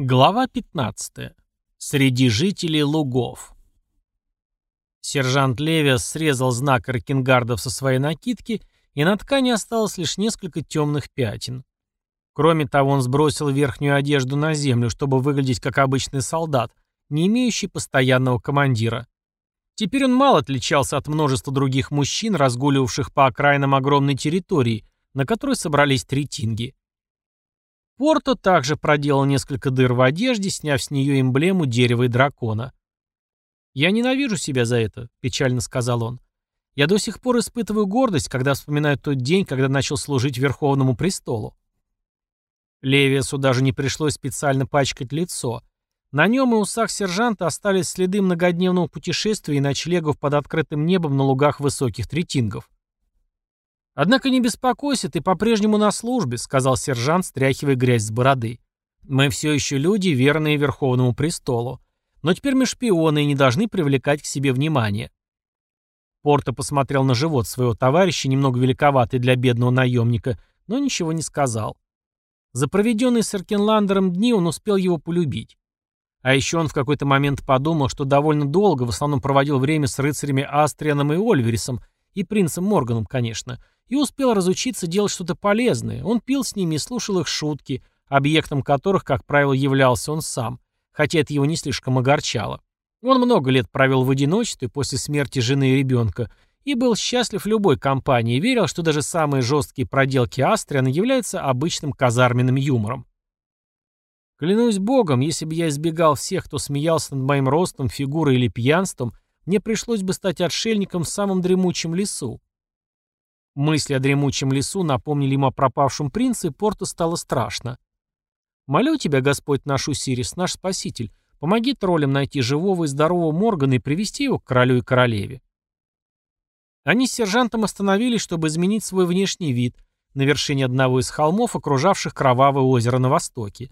Глава 15. Среди жителей лугов. Сержант Левиас срезал знак ракенгардов со своей накидки, и на ткани осталось лишь несколько темных пятен. Кроме того, он сбросил верхнюю одежду на землю, чтобы выглядеть как обычный солдат, не имеющий постоянного командира. Теперь он мало отличался от множества других мужчин, разгуливавших по окраинам огромной территории, на которой собрались три тинги. Порто также проделал несколько дыр в одежде, сняв с нее эмблему дерева и дракона. «Я ненавижу себя за это», — печально сказал он. «Я до сих пор испытываю гордость, когда вспоминаю тот день, когда начал служить Верховному престолу». Левиасу даже не пришлось специально пачкать лицо. На нем и усах сержанта остались следы многодневного путешествия и ночлегов под открытым небом на лугах высоких третингов. «Однако не беспокойся, ты по-прежнему на службе», — сказал сержант, стряхивая грязь с бороды. «Мы все еще люди, верные Верховному престолу. Но теперь мы шпионы и не должны привлекать к себе внимание». Порто посмотрел на живот своего товарища, немного великоватый для бедного наемника, но ничего не сказал. За проведенные с Эркенландером дни он успел его полюбить. А еще он в какой-то момент подумал, что довольно долго в основном проводил время с рыцарями Астрианом и Ольверисом, и принцем Морганом, конечно, и успел разучиться делать что-то полезное. Он пил с ними и слушал их шутки, объектом которых, как правило, являлся он сам, хотя это его не слишком огорчало. Он много лет провел в одиночестве после смерти жены и ребенка и был счастлив любой компании и верил, что даже самые жесткие проделки Астриана являются обычным казарменным юмором. Клянусь богом, если бы я избегал всех, кто смеялся над моим ростом, фигурой или пьянством, мне пришлось бы стать отшельником в самом дремучем лесу. Мысли о дремучем лесу напомнили ему о пропавшем принце, и Порту стало страшно. «Молю тебя, Господь наш Усирис, наш спаситель, помоги троллям найти живого и здорового Моргана и привести его к королю и королеве». Они с сержантом остановились, чтобы изменить свой внешний вид на вершине одного из холмов, окружавших кровавое озеро на востоке.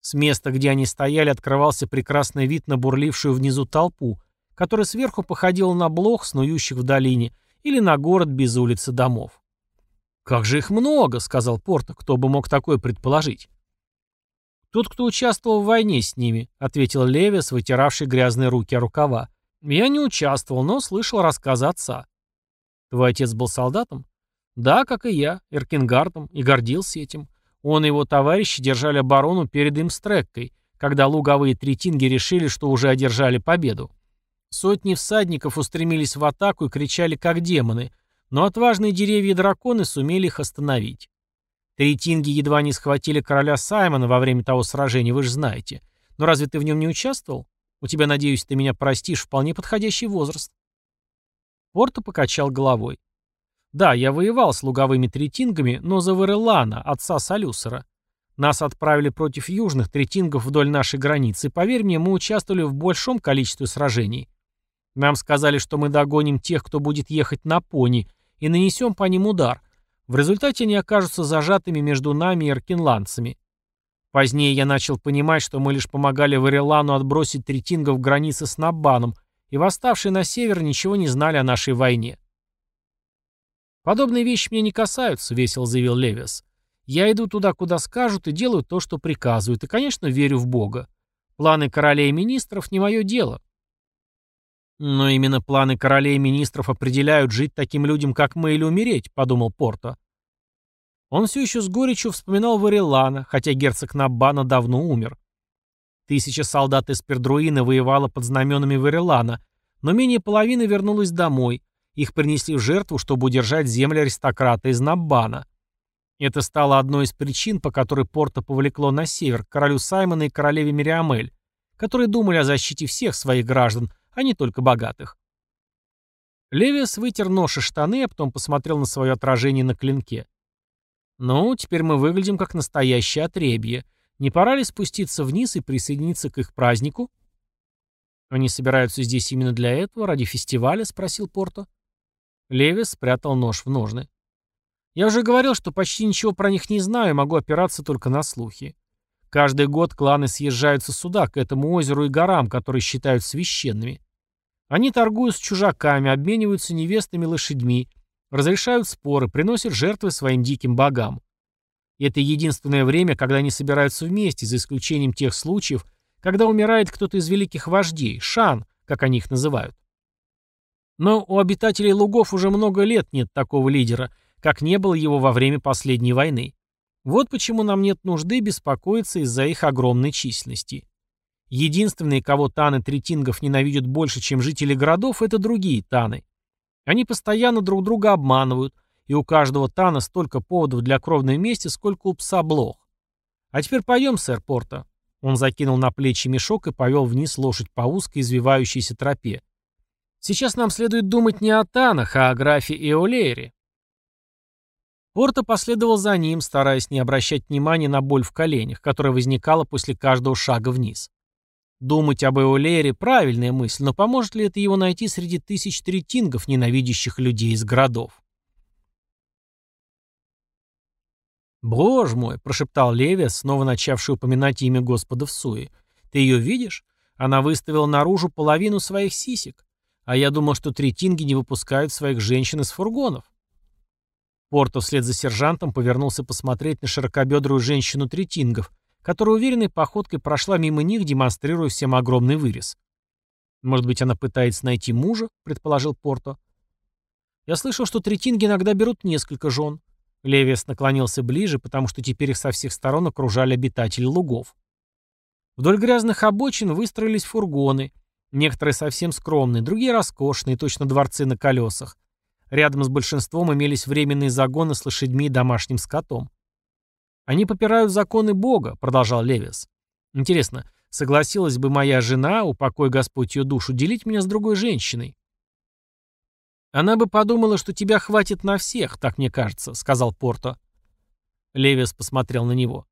С места, где они стояли, открывался прекрасный вид на бурлившую внизу толпу, которая сверху походила на блох, снующих в долине, или на город без улицы домов. «Как же их много!» — сказал Порто. «Кто бы мог такое предположить?» «Тот, кто участвовал в войне с ними», — ответил Левис, вытиравший грязные руки о рукава. «Я не участвовал, но слышал рассказы отца». «Твой отец был солдатом?» «Да, как и я, Эркингардом, и гордился этим. Он и его товарищи держали оборону перед Имстреккой, когда луговые третинги решили, что уже одержали победу. Сотни всадников устремились в атаку и кричали как демоны, но отважные деревья и драконы сумели их остановить. Третинги едва не схватили короля Саймона во время того сражения, вы же знаете. Но разве ты в нем не участвовал? У тебя, надеюсь, ты меня простишь, вполне подходящий возраст. Порто покачал головой. Да, я воевал с луговыми третингами, но за Варелана, отца Салюсера. Нас отправили против южных третингов вдоль нашей границы, поверь мне, мы участвовали в большом количестве сражений. Нам сказали, что мы догоним тех, кто будет ехать на пони, и нанесем по ним удар. В результате они окажутся зажатыми между нами и аркинландцами. Позднее я начал понимать, что мы лишь помогали Варелану отбросить третингов границы с Наббаном, и восставшие на север ничего не знали о нашей войне. «Подобные вещи меня не касаются», — весело заявил Левиас. «Я иду туда, куда скажут, и делаю то, что приказывают, и, конечно, верю в Бога. Планы королей и министров — не мое дело. «Но именно планы королей и министров определяют, жить таким людям, как мы, или умереть», — подумал Порто. Он все еще с горечью вспоминал Варелана, хотя герцог Наббана давно умер. Тысяча солдат из Пердруина воевала под знаменами Варелана, но менее половины вернулась домой. Их принесли в жертву, чтобы удержать земли аристократа из Наббана. Это стало одной из причин, по которой Порто повлекло на север, королю Саймона и королеве Мириамель, которые думали о защите всех своих граждан, а не только богатых. Левиас вытер нож и штаны, а потом посмотрел на свое отражение на клинке. «Ну, теперь мы выглядим как настоящее отребье. Не пора ли спуститься вниз и присоединиться к их празднику?» «Они собираются здесь именно для этого, ради фестиваля?» — спросил Порто. Левис спрятал нож в ножны. «Я уже говорил, что почти ничего про них не знаю и могу опираться только на слухи. Каждый год кланы съезжаются сюда, к этому озеру и горам, которые считают священными. Они торгуют с чужаками, обмениваются невестными лошадьми, разрешают споры, приносят жертвы своим диким богам. Это единственное время, когда они собираются вместе, за исключением тех случаев, когда умирает кто-то из великих вождей, шан, как они их называют. Но у обитателей лугов уже много лет нет такого лидера, как не было его во время последней войны. Вот почему нам нет нужды беспокоиться из-за их огромной численности. Единственные, кого таны третингов ненавидят больше, чем жители городов, это другие таны. Они постоянно друг друга обманывают, и у каждого тана столько поводов для кровной мести, сколько у пса блох. А теперь пойдем, сэр Порта. Он закинул на плечи мешок и повел вниз лошадь по узкой извивающейся тропе. Сейчас нам следует думать не о танах, а о графе Эолеере. Порто последовал за ним, стараясь не обращать внимания на боль в коленях, которая возникала после каждого шага вниз. Думать об Эолере – правильная мысль, но поможет ли это его найти среди тысяч третингов, ненавидящих людей из городов? «Боже мой!» – прошептал Левия, снова начавший упоминать имя Господа в суе. «Ты ее видишь? Она выставила наружу половину своих сисек. А я думал, что третинги не выпускают своих женщин из фургонов». Порто вслед за сержантом повернулся посмотреть на широкобедрую женщину третингов, которая уверенной походкой прошла мимо них, демонстрируя всем огромный вырез. «Может быть, она пытается найти мужа?» — предположил Порто. «Я слышал, что третинги иногда берут несколько жен». Левиас наклонился ближе, потому что теперь их со всех сторон окружали обитатели лугов. Вдоль грязных обочин выстроились фургоны, некоторые совсем скромные, другие роскошные, точно дворцы на колесах. Рядом с большинством имелись временные загоны с лошадьми и домашним скотом. «Они попирают законы Бога», — продолжал Левис. «Интересно, согласилась бы моя жена, упокой Господь ее душу, делить меня с другой женщиной?» «Она бы подумала, что тебя хватит на всех, так мне кажется», — сказал Порто. Левис посмотрел на него.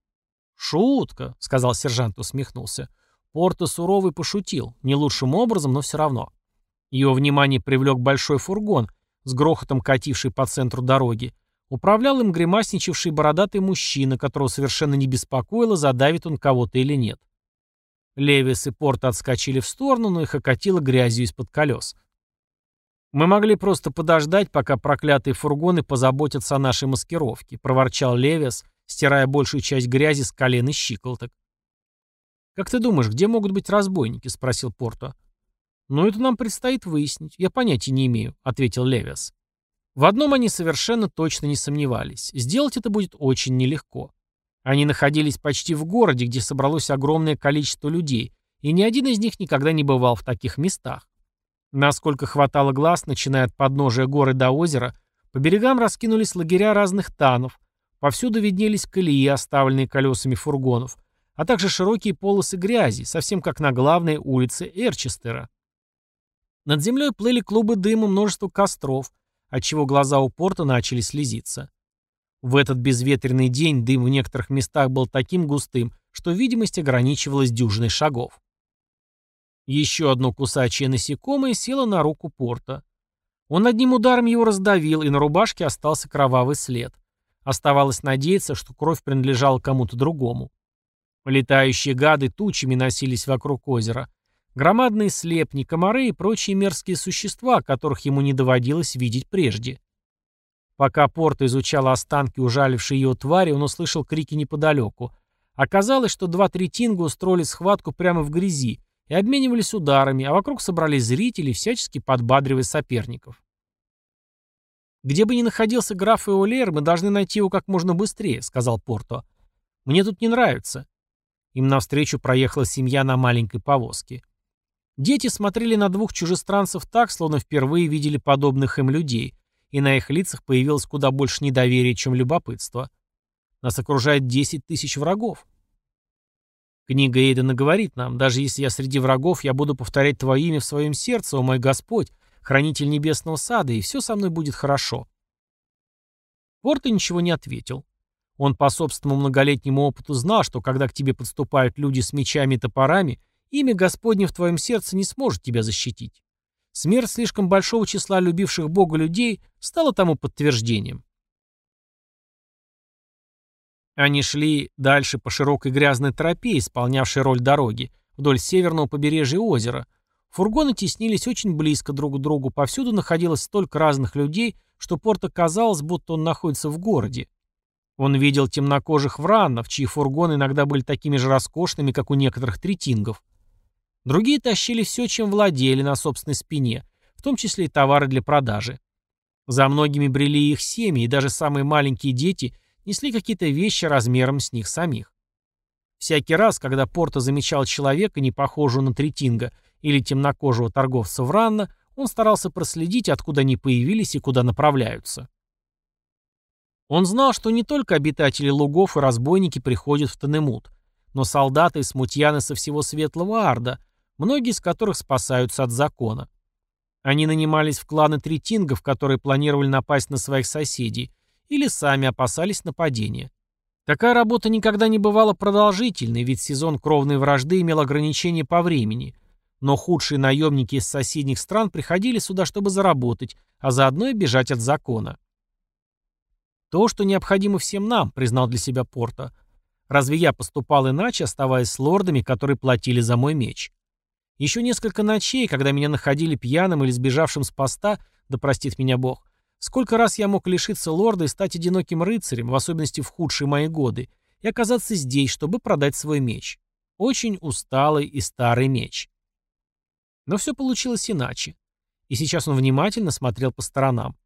«Шутка», — сказал сержант, усмехнулся. Порто суровый пошутил, не лучшим образом, но все равно. Его внимание привлек большой фургон, с грохотом кативший по центру дороги, Управлял им гримасничавший бородатый мужчина, которого совершенно не беспокоило, задавит он кого-то или нет. Левис и Порт отскочили в сторону, но их окатило грязью из-под колес. «Мы могли просто подождать, пока проклятые фургоны позаботятся о нашей маскировке», — проворчал Левис, стирая большую часть грязи с колен и щиколоток. «Как ты думаешь, где могут быть разбойники?» — спросил Порто. «Ну, это нам предстоит выяснить. Я понятия не имею», — ответил Левис. В одном они совершенно точно не сомневались. Сделать это будет очень нелегко. Они находились почти в городе, где собралось огромное количество людей, и ни один из них никогда не бывал в таких местах. Насколько хватало глаз, начиная от подножия горы до озера, по берегам раскинулись лагеря разных танов, повсюду виднелись колеи, оставленные колесами фургонов, а также широкие полосы грязи, совсем как на главной улице Эрчестера. Над землей плыли клубы дыма множество костров, отчего глаза у порта начали слезиться. В этот безветренный день дым в некоторых местах был таким густым, что видимость ограничивалась дюжиной шагов. Еще одно кусачее насекомое село на руку порта. Он одним ударом его раздавил, и на рубашке остался кровавый след. Оставалось надеяться, что кровь принадлежала кому-то другому. Летающие гады тучами носились вокруг озера, Громадные слепни, комары и прочие мерзкие существа, которых ему не доводилось видеть прежде. Пока Порто изучал останки ужалившей его твари, он услышал крики неподалеку. Оказалось, что два третинга устроили схватку прямо в грязи и обменивались ударами, а вокруг собрались зрители, всячески подбадривая соперников. «Где бы ни находился граф Эолер, мы должны найти его как можно быстрее», — сказал Порто. «Мне тут не нравится». Им навстречу проехала семья на маленькой повозке. Дети смотрели на двух чужестранцев так, словно впервые видели подобных им людей, и на их лицах появилось куда больше недоверия, чем любопытства. Нас окружает 10 тысяч врагов. Книга Эйдена говорит нам, даже если я среди врагов, я буду повторять Твое имя в своем сердце, о мой Господь, хранитель небесного сада, и все со мной будет хорошо. Порто ничего не ответил. Он по собственному многолетнему опыту знал, что когда к тебе подступают люди с мечами и топорами, Имя Господне в твоем сердце не сможет тебя защитить. Смерть слишком большого числа любивших Бога людей стала тому подтверждением. Они шли дальше по широкой грязной тропе, исполнявшей роль дороги, вдоль северного побережья озера. Фургоны теснились очень близко друг к другу, повсюду находилось столько разных людей, что Порто казалось, будто он находится в городе. Он видел темнокожих враннов, чьи фургоны иногда были такими же роскошными, как у некоторых третингов. Другие тащили все, чем владели на собственной спине, в том числе и товары для продажи. За многими брели их семьи, и даже самые маленькие дети несли какие-то вещи размером с них самих. Всякий раз, когда Порто замечал человека, не похожего на третинга, или темнокожего торговца Вранна, он старался проследить, откуда они появились и куда направляются. Он знал, что не только обитатели лугов и разбойники приходят в Танемут, но солдаты и смутьяны со всего Светлого Арда, многие из которых спасаются от закона. Они нанимались в кланы третингов, которые планировали напасть на своих соседей, или сами опасались нападения. Такая работа никогда не бывала продолжительной, ведь сезон кровной вражды имел ограничения по времени. Но худшие наемники из соседних стран приходили сюда, чтобы заработать, а заодно и бежать от закона. «То, что необходимо всем нам», — признал для себя Порто. «Разве я поступал иначе, оставаясь с лордами, которые платили за мой меч? Еще несколько ночей, когда меня находили пьяным или сбежавшим с поста, да простит меня Бог, сколько раз я мог лишиться лорда и стать одиноким рыцарем, в особенности в худшие мои годы, и оказаться здесь, чтобы продать свой меч. Очень усталый и старый меч». Но все получилось иначе. И сейчас он внимательно смотрел по сторонам.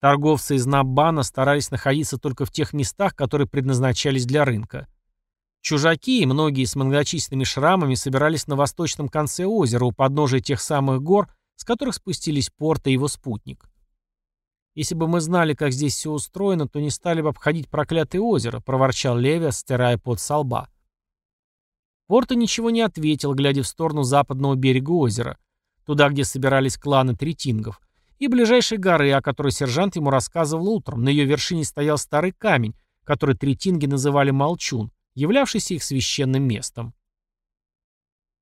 Торговцы из Наббана старались находиться только в тех местах, которые предназначались для рынка. Чужаки и многие с многочисленными шрамами собирались на восточном конце озера у подножия тех самых гор, с которых спустились Порт и его спутник. «Если бы мы знали, как здесь все устроено, то не стали бы обходить проклятое озеро», — проворчал Левия, стирая пот со лба. Порта ничего не ответил, глядя в сторону западного берега озера, туда, где собирались кланы третингов, и ближайшей горы, о которой сержант ему рассказывал утром. На ее вершине стоял старый камень, который третинги называли Молчун, являвшийся их священным местом.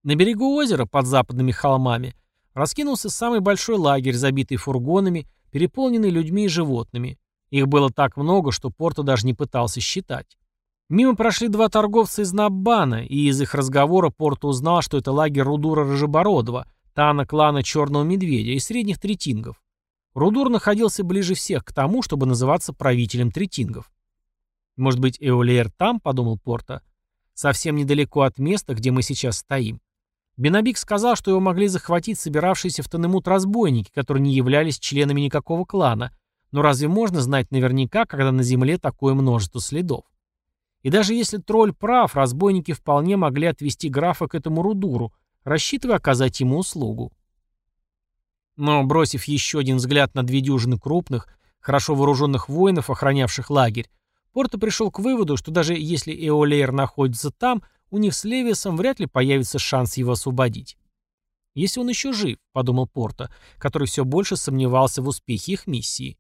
На берегу озера, под западными холмами, раскинулся самый большой лагерь, забитый фургонами, переполненный людьми и животными. Их было так много, что Порто даже не пытался считать. Мимо прошли два торговца из Наббана, и из их разговора Порто узнал, что это лагерь Рудура Рыжебородова, Тана клана Черного Медведя и средних третингов. Рудур находился ближе всех к тому, чтобы называться правителем третингов. «Может быть, Эолиер там?» — подумал Порта. «Совсем недалеко от места, где мы сейчас стоим». Бенабик сказал, что его могли захватить собиравшиеся в Танемут разбойники, которые не являлись членами никакого клана. Но разве можно знать наверняка, когда на земле такое множество следов? И даже если тролль прав, разбойники вполне могли отвести графа к этому Рудуру, рассчитывая оказать ему услугу. Но, бросив еще один взгляд на две дюжины крупных, хорошо вооруженных воинов, охранявших лагерь, Порто пришел к выводу, что даже если Эолейр находится там, у них с Левисом вряд ли появится шанс его освободить. «Если он еще жив», — подумал Порто, который все больше сомневался в успехе их миссии.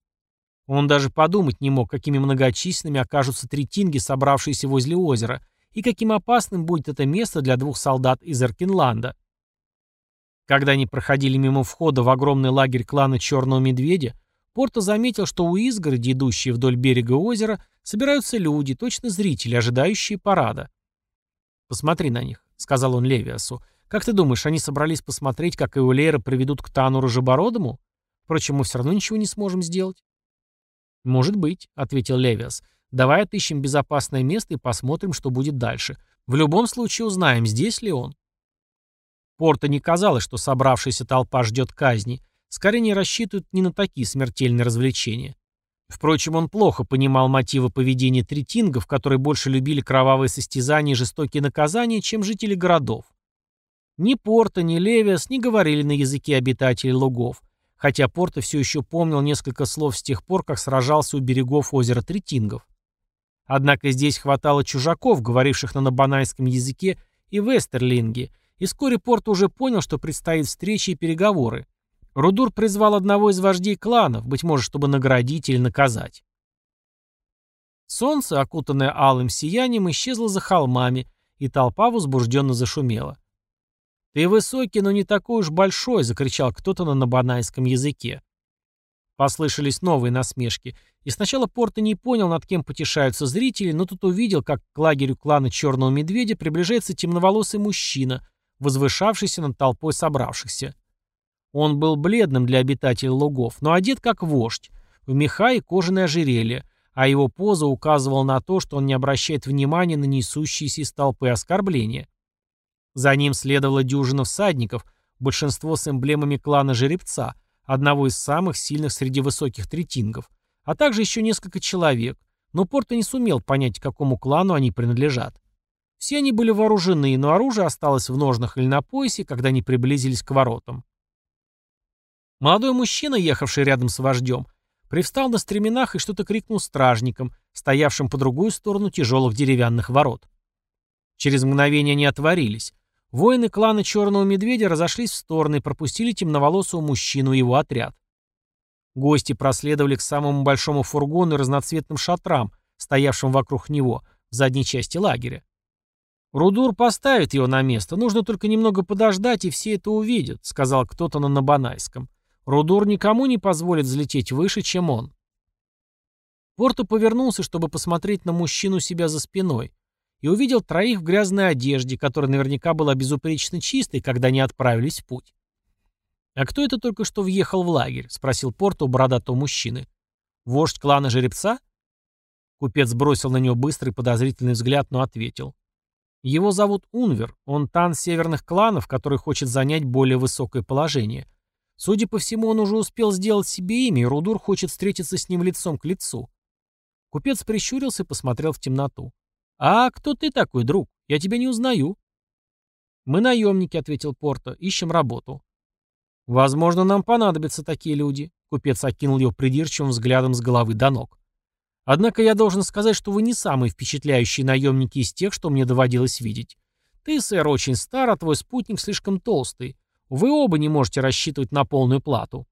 Он даже подумать не мог, какими многочисленными окажутся третинги, собравшиеся возле озера, и каким опасным будет это место для двух солдат из Эркинланда. Когда они проходили мимо входа в огромный лагерь клана Черного Медведя, Порто заметил, что у изгороди, идущей вдоль берега озера, собираются люди, точно зрители, ожидающие парада. «Посмотри на них», — сказал он Левиасу. «Как ты думаешь, они собрались посмотреть, как Эулейра приведут к Тану Рожебородому? Впрочем, мы все равно ничего не сможем сделать». «Может быть», — ответил Левиас. «Давай отыщем безопасное место и посмотрим, что будет дальше. В любом случае узнаем, здесь ли он». Порто не казалось, что собравшаяся толпа ждет казни. Скорее не рассчитывают ни на такие смертельные развлечения. Впрочем, он плохо понимал мотивы поведения третингов, которые больше любили кровавые состязания и жестокие наказания, чем жители городов. Ни Порто, ни Левиас не говорили на языке обитателей лугов, хотя Порто все еще помнил несколько слов с тех пор, как сражался у берегов озера Третингов. Однако здесь хватало чужаков, говоривших на набанайском языке, и вестерлинге, и вскоре Порт уже понял, что предстоит встречи и переговоры. Рудур призвал одного из вождей кланов, быть может, чтобы наградить или наказать. Солнце, окутанное алым сиянием, исчезло за холмами, и толпа возбужденно зашумела. «Ты высокий, но не такой уж большой!» — закричал кто-то на набанайском языке. Послышались новые насмешки, и сначала Порто не понял, над кем потешаются зрители, но тут увидел, как к лагерю клана Черного Медведя приближается темноволосый мужчина — возвышавшийся над толпой собравшихся. Он был бледным для обитателей лугов, но одет как вождь, в меха и кожаное ожерелье, а его поза указывала на то, что он не обращает внимания на несущиеся из толпы оскорбления. За ним следовала дюжина всадников, большинство с эмблемами клана Жеребца, одного из самых сильных среди высоких третингов, а также еще несколько человек, но Порто не сумел понять, к какому клану они принадлежат. Все они были вооружены, но оружие осталось в ножнах или на поясе, когда они приблизились к воротам. Молодой мужчина, ехавший рядом с вождем, привстал на стременах и что-то крикнул стражникам, стоявшим по другую сторону тяжелых деревянных ворот. Через мгновение они отворились. Воины клана Черного Медведя разошлись в стороны и пропустили темноволосого мужчину и его отряд. Гости проследовали к самому большому фургону и разноцветным шатрам, стоявшим вокруг него, в задней части лагеря. «Рудур поставит его на место, нужно только немного подождать, и все это увидят», — сказал кто-то на Набанайском. «Рудур никому не позволит взлететь выше, чем он». Порту повернулся, чтобы посмотреть на мужчину себя за спиной, и увидел троих в грязной одежде, которая наверняка была безупречно чистой, когда они отправились в путь. «А кто это только что въехал в лагерь?» — спросил Порту у бородатого мужчины. «Вождь клана жеребца?» Купец бросил на него быстрый подозрительный взгляд, но ответил. «Его зовут Унвер, он тан северных кланов, который хочет занять более высокое положение. Судя по всему, он уже успел сделать себе имя, и Рудур хочет встретиться с ним лицом к лицу». Купец прищурился и посмотрел в темноту. «А кто ты такой, друг? Я тебя не узнаю». «Мы наемники», — ответил Порто, — «ищем работу». «Возможно, нам понадобятся такие люди», — купец окинул его придирчивым взглядом с головы до ног. «Однако я должен сказать, что вы не самые впечатляющие наемники из тех, что мне доводилось видеть. Ты, сэр, очень стар, а твой спутник слишком толстый. Вы оба не можете рассчитывать на полную плату».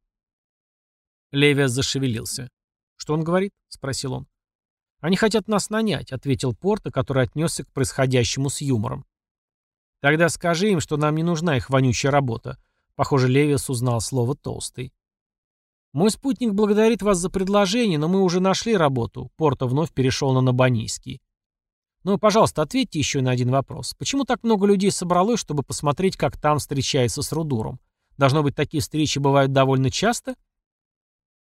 Левиас зашевелился. «Что он говорит?» — спросил он. «Они хотят нас нанять», — ответил Порто, который отнесся к происходящему с юмором. «Тогда скажи им, что нам не нужна их вонючая работа». Похоже, Левиас узнал слово «толстый». «Мой спутник благодарит вас за предложение, но мы уже нашли работу», — Порто вновь перешел на Набанийский. «Ну, пожалуйста, ответьте еще на один вопрос. Почему так много людей собралось, чтобы посмотреть, как там встречается с Рудуром? Должно быть, такие встречи бывают довольно часто?»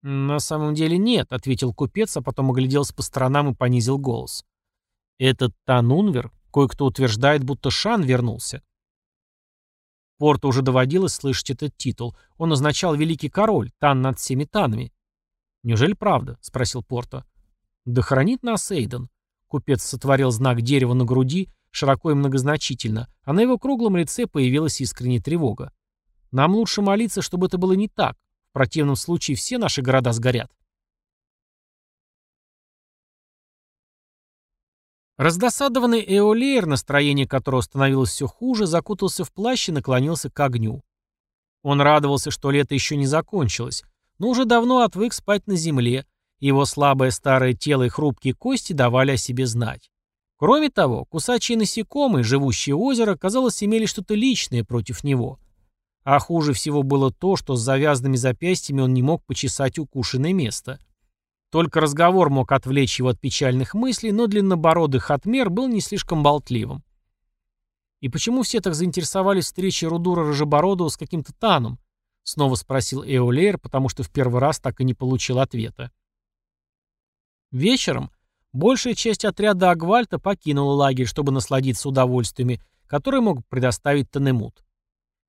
«На самом деле нет», — ответил купец, а потом огляделся по сторонам и понизил голос. «Этот Танунвер, кое-кто утверждает, будто Шан вернулся». Порту уже доводилось слышать этот титул. Он означал «Великий король», «Тан над всеми танами». «Неужели правда?» — спросил Порто. «Да хранит нас Эйден». Купец сотворил знак дерева на груди, широко и многозначительно, а на его круглом лице появилась искренняя тревога. «Нам лучше молиться, чтобы это было не так. В противном случае все наши города сгорят. Раздосадованный Эолеер, настроение которого становилось все хуже, закутался в плащ и наклонился к огню. Он радовался, что лето еще не закончилось, но уже давно отвык спать на земле, его слабое старое тело и хрупкие кости давали о себе знать. Кроме того, кусачие насекомые, живущие у озера, казалось, имели что-то личное против него – а хуже всего было то, что с завязанными запястьями он не мог почесать укушенное место. Только разговор мог отвлечь его от печальных мыслей, но длиннобородый Хатмер был не слишком болтливым. «И почему все так заинтересовались встречей Рудура Рожебородова с каким-то Таном?» — снова спросил Эолейр, потому что в первый раз так и не получил ответа. Вечером большая часть отряда Агвальта покинула лагерь, чтобы насладиться удовольствиями, которые мог предоставить Танемут.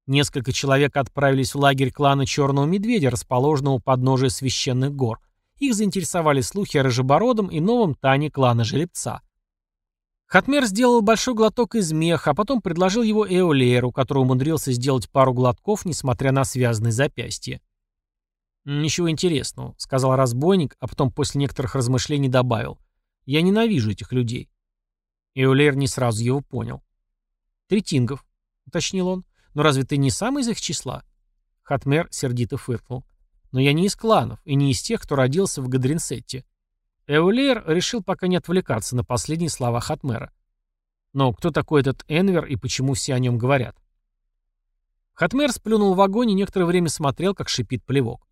Несколько человек отправились в лагерь клана Черного Медведя, расположенного у подножия священных гор. Их заинтересовали слухи о Рыжебородом и новом Тане клана Желебца. Хатмер сделал большой глоток из меха, а потом предложил его Эолеру, который умудрился сделать пару глотков, несмотря на связанные запястья. «Ничего интересного», — сказал разбойник, а потом после некоторых размышлений добавил. «Я ненавижу этих людей». Эолер не сразу его понял. «Третингов», — уточнил он. Но разве ты не сам из их числа? Хатмер сердито фыркнул. Но я не из кланов и не из тех, кто родился в Гадринсетте. Эулер решил пока не отвлекаться на последние слова Хатмера. Но кто такой этот Энвер и почему все о нем говорят? Хатмер сплюнул в огонь и некоторое время смотрел, как шипит плевок.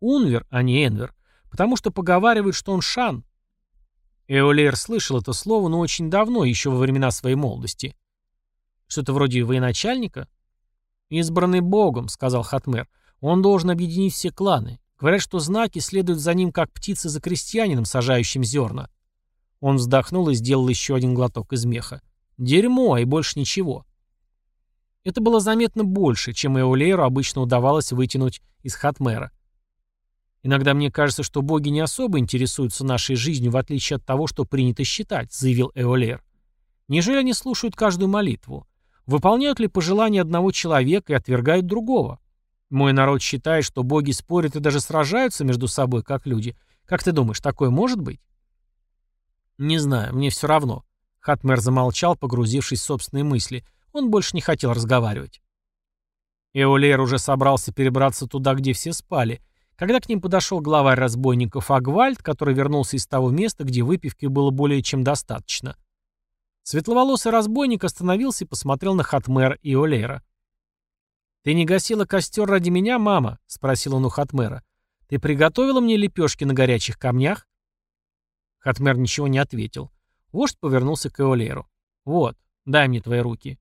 Унвер, а не Энвер, потому что поговаривают, что он Шан. Эолер слышал это слово, но очень давно, еще во времена своей молодости. Что-то вроде военачальника? «Избранный Богом», — сказал Хатмер. «Он должен объединить все кланы. Говорят, что знаки следуют за ним, как птицы за крестьянином, сажающим зерна. Он вздохнул и сделал еще один глоток из меха. Дерьмо, и больше ничего. Это было заметно больше, чем Эолейру обычно удавалось вытянуть из Хатмера. «Иногда мне кажется, что боги не особо интересуются нашей жизнью, в отличие от того, что принято считать», — заявил Эолейр. «Неужели они слушают каждую молитву? Выполняют ли пожелания одного человека и отвергают другого? Мой народ считает, что боги спорят и даже сражаются между собой, как люди. Как ты думаешь, такое может быть? Не знаю, мне все равно. Хатмер замолчал, погрузившись в собственные мысли. Он больше не хотел разговаривать. Эолейр уже собрался перебраться туда, где все спали, когда к ним подошел главарь разбойников Агвальд, который вернулся из того места, где выпивки было более чем достаточно. Светловолосый разбойник остановился и посмотрел на Хатмер и Эолейра. «Ты не гасила костер ради меня, мама?» — спросил он у Хатмера. «Ты приготовила мне лепешки на горячих камнях?» Хатмер ничего не ответил. Вождь повернулся к Эолеру. «Вот, дай мне твои руки».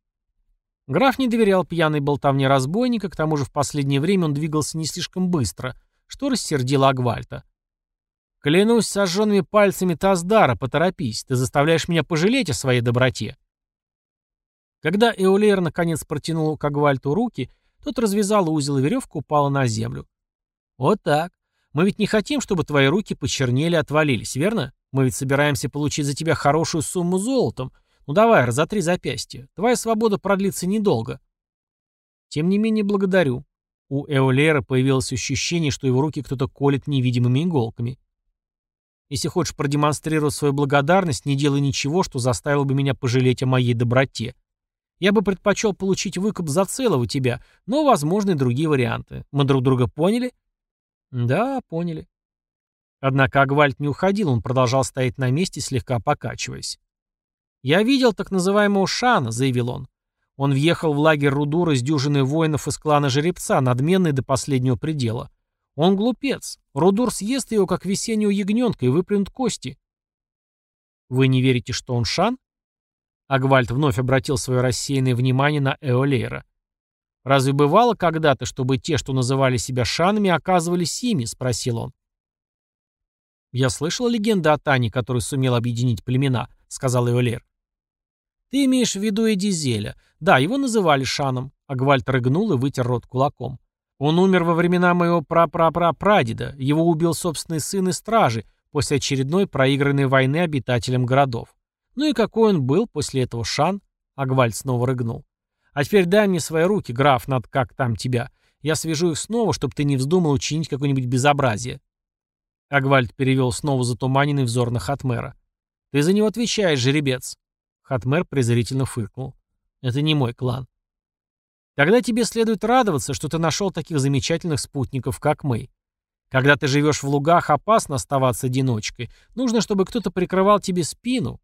Граф не доверял пьяной болтовне разбойника, к тому же в последнее время он двигался не слишком быстро, что рассердило Агвальта. «Клянусь сожженными пальцами Таздара, поторопись, ты заставляешь меня пожалеть о своей доброте». Когда Эолер наконец протянул к Агвальту руки, тот развязал узел, и веревка упала на землю. «Вот так. Мы ведь не хотим, чтобы твои руки почернели и отвалились, верно? Мы ведь собираемся получить за тебя хорошую сумму золотом. Ну давай, разотри запястье. Твоя свобода продлится недолго». Тем не менее, благодарю. У Эолера появилось ощущение, что его руки кто-то колет невидимыми иголками. Если хочешь продемонстрировать свою благодарность, не делай ничего, что заставило бы меня пожалеть о моей доброте. Я бы предпочел получить выкуп за целого тебя, но возможны другие варианты. Мы друг друга поняли? Да, поняли. Однако Агвальд не уходил, он продолжал стоять на месте, слегка покачиваясь. «Я видел так называемого Шана», — заявил он. Он въехал в лагерь Рудура с дюжиной воинов из клана Жеребца, надменный до последнего предела. Он глупец. Рудур съест его, как весеннего ягненка, и выплюнут кости. Вы не верите, что он Шан? Агвальд вновь обратил свое рассеянное внимание на Эолейра. «Разве бывало когда-то, чтобы те, что называли себя шанами, оказывались ими?» — спросил он. «Я слышал легенду о Тане, который сумел объединить племена», — сказал Эолейр. «Ты имеешь в виду Эдизеля. Да, его называли Шаном». Агвальд рыгнул и вытер рот кулаком. «Он умер во времена моего пра-пра-пра-прадеда. Его убил собственный сын и стражи после очередной проигранной войны обитателям городов. Ну и какой он был после этого, Шан? Агвальд снова рыгнул. А теперь дай мне свои руки, граф, над как там тебя. Я свяжу их снова, чтобы ты не вздумал учинить какое-нибудь безобразие. Агвальд перевел снова затуманенный взор на Хатмера. «Ты за него отвечаешь, жеребец!» Хатмер презрительно фыркнул. «Это не мой клан». «Тогда тебе следует радоваться, что ты нашел таких замечательных спутников, как мы. Когда ты живешь в лугах, опасно оставаться одиночкой. Нужно, чтобы кто-то прикрывал тебе спину,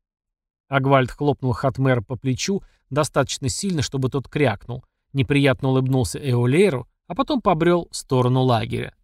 Агвальд хлопнул Хатмера по плечу достаточно сильно, чтобы тот крякнул. Неприятно улыбнулся Эолейру, а потом побрел в сторону лагеря.